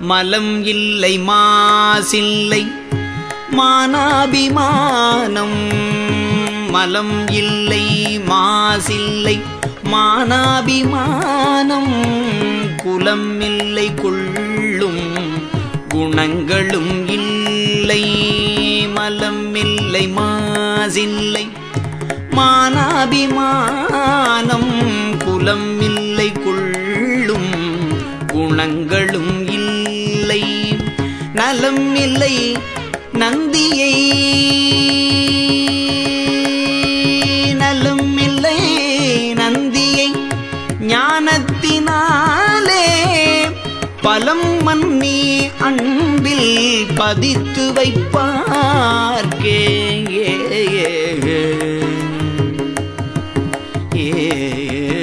மலம் இல்லை மாசில்லை மானாபிமானம். மலம் இல்லை மாசில்லை மானாபிமானம். குலம் இல்லை கொள்ளும் குணங்களும் இல்லை. மலம் இல்லை மாசில்லை மானாபிமானம். குலம் இல்லை கொள்ளும் குணங்களும் இல்லை. நலம் இல்லை நந்தியை. நலம் இல்லை நந்தியை ஞானத்தினாலே பலம் மன்னி அன்பில் பதித்து வைப்பார்க்கே. ஏ ஏ.